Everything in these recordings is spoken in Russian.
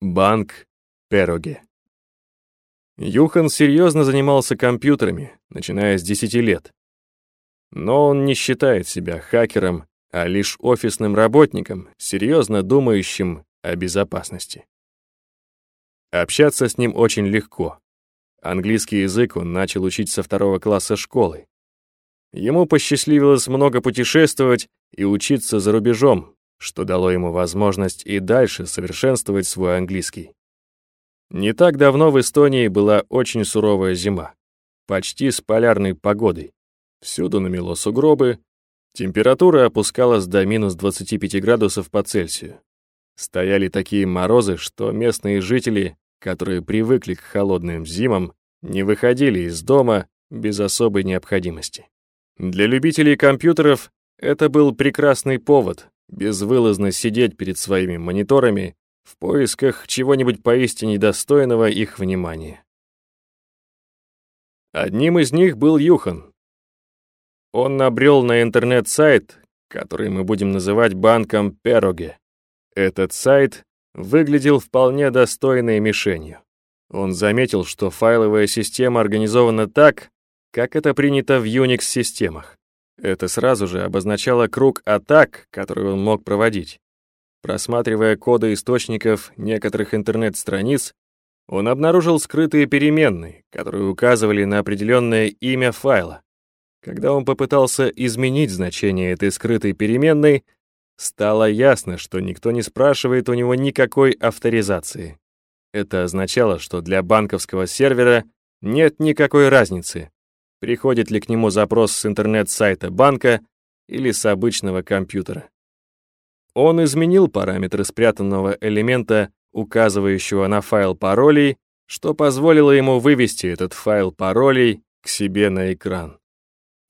Банк Пероге. Юхан серьезно занимался компьютерами, начиная с 10 лет. Но он не считает себя хакером, а лишь офисным работником, серьезно думающим о безопасности. Общаться с ним очень легко. Английский язык он начал учить со второго класса школы. Ему посчастливилось много путешествовать и учиться за рубежом, что дало ему возможность и дальше совершенствовать свой английский. Не так давно в Эстонии была очень суровая зима, почти с полярной погодой. Всюду намело сугробы, температура опускалась до минус 25 градусов по Цельсию. Стояли такие морозы, что местные жители, которые привыкли к холодным зимам, не выходили из дома без особой необходимости. Для любителей компьютеров это был прекрасный повод безвылазно сидеть перед своими мониторами в поисках чего-нибудь поистине достойного их внимания. Одним из них был Юхан. Он набрел на интернет-сайт, который мы будем называть банком Пероге. Этот сайт выглядел вполне достойной мишенью. Он заметил, что файловая система организована так, как это принято в Unix-системах. Это сразу же обозначало круг атак, который он мог проводить. Просматривая коды источников некоторых интернет-страниц, он обнаружил скрытые переменные, которые указывали на определенное имя файла. Когда он попытался изменить значение этой скрытой переменной, стало ясно, что никто не спрашивает у него никакой авторизации. Это означало, что для банковского сервера нет никакой разницы, приходит ли к нему запрос с интернет-сайта банка или с обычного компьютера. Он изменил параметры спрятанного элемента, указывающего на файл паролей, что позволило ему вывести этот файл паролей к себе на экран.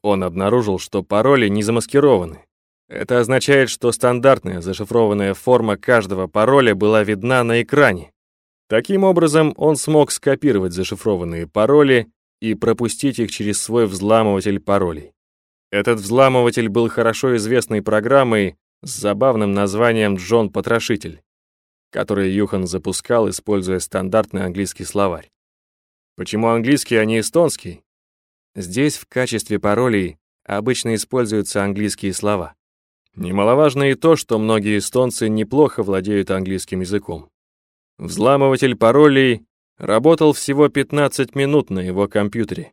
Он обнаружил, что пароли не замаскированы. Это означает, что стандартная зашифрованная форма каждого пароля была видна на экране. Таким образом, он смог скопировать зашифрованные пароли и пропустить их через свой взламыватель паролей. Этот взламыватель был хорошо известной программой с забавным названием «Джон Потрошитель», который Юхан запускал, используя стандартный английский словарь. Почему английский, а не эстонский? Здесь в качестве паролей обычно используются английские слова. Немаловажно и то, что многие эстонцы неплохо владеют английским языком. Взламыватель паролей Работал всего 15 минут на его компьютере.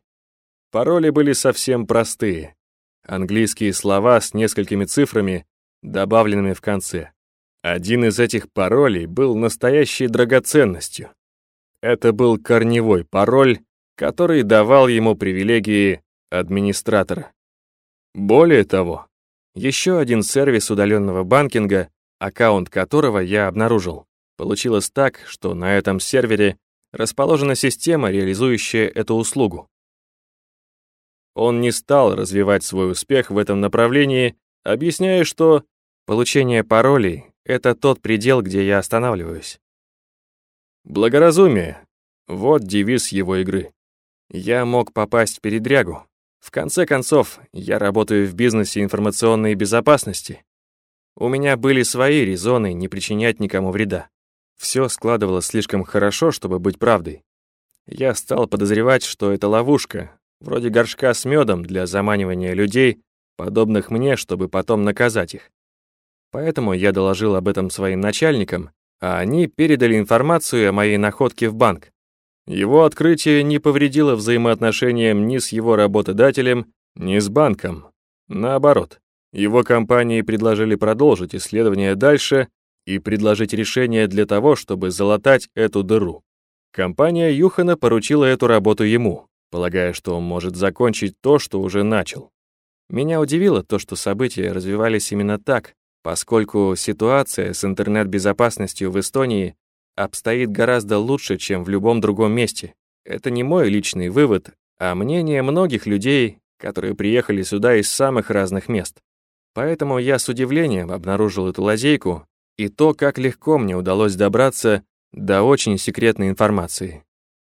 Пароли были совсем простые. Английские слова с несколькими цифрами, добавленными в конце. Один из этих паролей был настоящей драгоценностью. Это был корневой пароль, который давал ему привилегии администратора. Более того, еще один сервис удаленного банкинга, аккаунт которого я обнаружил, получилось так, что на этом сервере расположена система, реализующая эту услугу. Он не стал развивать свой успех в этом направлении, объясняя, что получение паролей — это тот предел, где я останавливаюсь. Благоразумие — вот девиз его игры. Я мог попасть в передрягу. В конце концов, я работаю в бизнесе информационной безопасности. У меня были свои резоны не причинять никому вреда. Все складывалось слишком хорошо, чтобы быть правдой. Я стал подозревать, что это ловушка, вроде горшка с медом для заманивания людей, подобных мне, чтобы потом наказать их. Поэтому я доложил об этом своим начальникам, а они передали информацию о моей находке в банк. Его открытие не повредило взаимоотношениям ни с его работодателем, ни с банком. Наоборот, его компании предложили продолжить исследование дальше, и предложить решение для того, чтобы залатать эту дыру. Компания Юхана поручила эту работу ему, полагая, что он может закончить то, что уже начал. Меня удивило то, что события развивались именно так, поскольку ситуация с интернет-безопасностью в Эстонии обстоит гораздо лучше, чем в любом другом месте. Это не мой личный вывод, а мнение многих людей, которые приехали сюда из самых разных мест. Поэтому я с удивлением обнаружил эту лазейку и то, как легко мне удалось добраться до очень секретной информации.